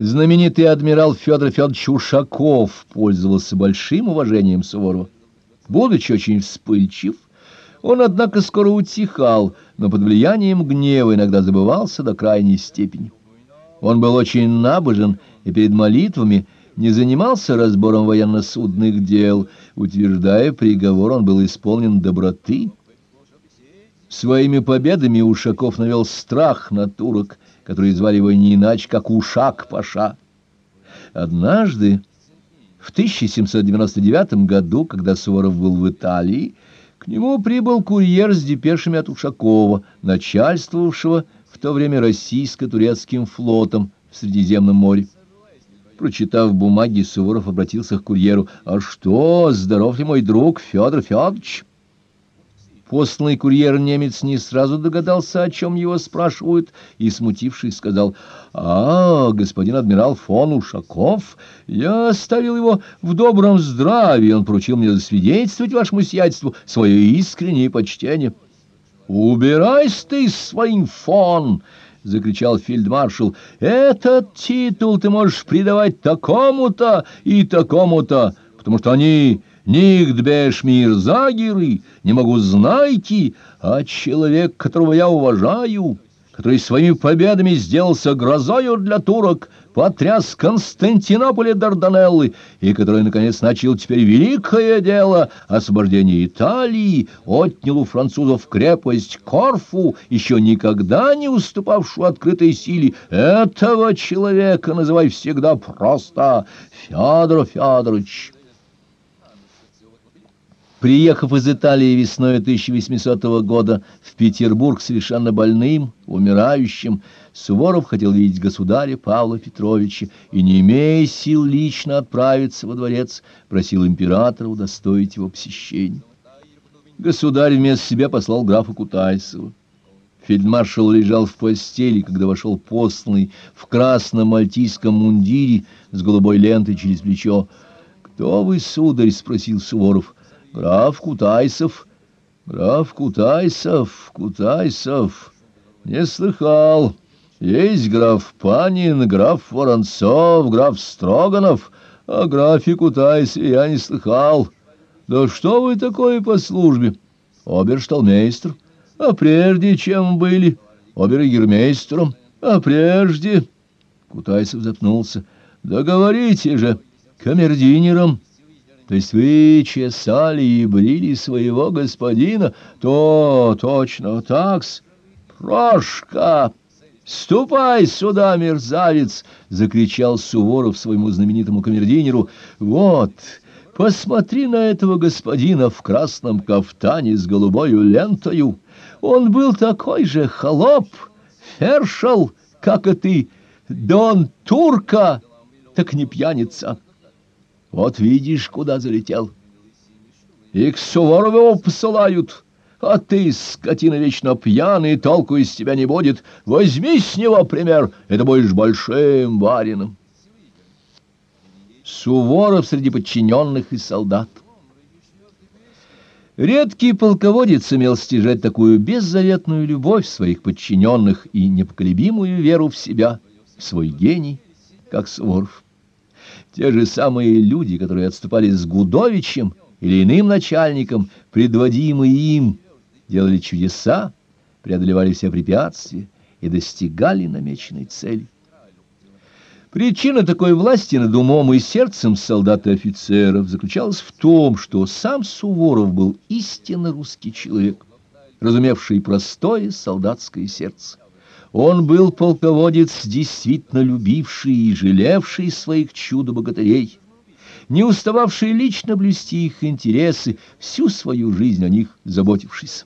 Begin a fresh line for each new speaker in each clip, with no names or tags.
Знаменитый адмирал Федор Федорович Ушаков пользовался большим уважением Суворова. Будучи очень вспыльчив, он, однако, скоро утихал, но под влиянием гнева иногда забывался до крайней степени. Он был очень набожен и перед молитвами не занимался разбором военно-судных дел, утверждая приговор, он был исполнен доброты. Своими победами Ушаков навел страх на турок, которые звали его не иначе, как Ушак-Паша. Однажды, в 1799 году, когда Суворов был в Италии, к нему прибыл курьер с депешами от Ушакова, начальствовавшего в то время российско-турецким флотом в Средиземном море. Прочитав бумаги, Суворов обратился к курьеру. «А что, здоров ли мой друг Федор Федорович?» Посланный курьер-немец не сразу догадался, о чем его спрашивают, и, смутившись, сказал, «А, господин адмирал фон Ушаков, я оставил его в добром здравии, он поручил мне засвидетельствовать вашему сиятельству свое искреннее почтение». «Убирайся ты своим фон!» — закричал фельдмаршал. «Этот титул ты можешь придавать такому-то и такому-то, потому что они Ник бешмир загиры, не могу знайте, а человек, которого я уважаю, который своими победами сделался грозою для турок, потряс Константинополе Дарданеллы, и который, наконец, начал теперь великое дело освобождения Италии, отнял у французов крепость Корфу, еще никогда не уступавшую открытой силе, этого человека называй всегда просто Федор Федорович. Приехав из Италии весной 1800 года в Петербург совершенно больным, умирающим, Суворов хотел видеть государя Павла Петровича и, не имея сил лично отправиться во дворец, просил императора удостоить его посещения. Государь вместо себя послал графа Кутайсова. Фельдмаршал лежал в постели, когда вошел посланный в красном мальтийском мундире с голубой лентой через плечо. «Кто вы, сударь?» — спросил Суворов. Граф Кутайсов, граф Кутайсов, Кутайсов, не слыхал. Есть граф Панин, граф Воронцов, граф Строганов, а графе Кутайсе я не слыхал. Да что вы такое по службе? Обершталмейстер. А прежде чем были? Обер-гермейстером. А прежде... Кутайсов запнулся. Да говорите же, камердинером. То есть вы чесали и брили своего господина? То точно такс. Прошка! «Ступай сюда, мерзавец!» — закричал Суворов своему знаменитому камердинеру. «Вот, посмотри на этого господина в красном кафтане с голубою лентою. Он был такой же холоп, фершал, как и ты, дон турка, так не пьяница». Вот видишь, куда залетел. И к Суворову посылают. А ты, скотина вечно пьяный, толку из тебя не будет. Возьми с него пример, это будешь большим барином. Суворов среди подчиненных и солдат. Редкий полководец имел стяжать такую беззаветную любовь своих подчиненных и непоколебимую веру в себя, в свой гений, как Суворов. Те же самые люди, которые отступали с Гудовичем или иным начальником, предводимые им, делали чудеса, преодолевали все препятствия и достигали намеченной цели. Причина такой власти над умом и сердцем солдат и офицеров заключалась в том, что сам Суворов был истинно русский человек, разумевший простое солдатское сердце. Он был полководец, действительно любивший и жалевший своих чудо-богатырей, не устававший лично блюсти их интересы, всю свою жизнь о них заботившись.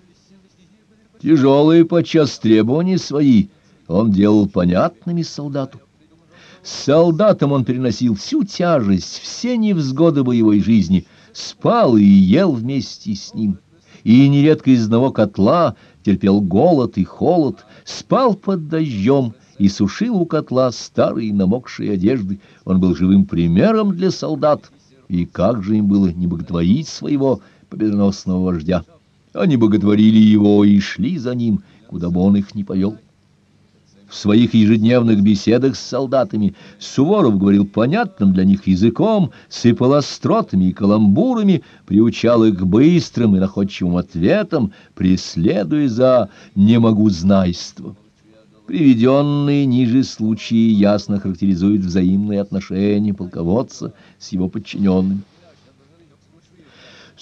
Тяжелые подчас требования свои он делал понятными солдату. С солдатом он переносил всю тяжесть, все невзгоды боевой жизни, спал и ел вместе с ним и нередко из одного котла терпел голод и холод, спал под дождем и сушил у котла старые намокшие одежды. Он был живым примером для солдат, и как же им было не боготворить своего победоносного вождя. Они боготворили его и шли за ним, куда бы он их ни повел. В своих ежедневных беседах с солдатами Суворов говорил понятным для них языком, сыпал остротами и каламбурами, приучал их к быстрым и находчивым ответам, преследуя за «не могу знайство». Приведенные ниже случаи ясно характеризуют взаимные отношения полководца с его подчиненными.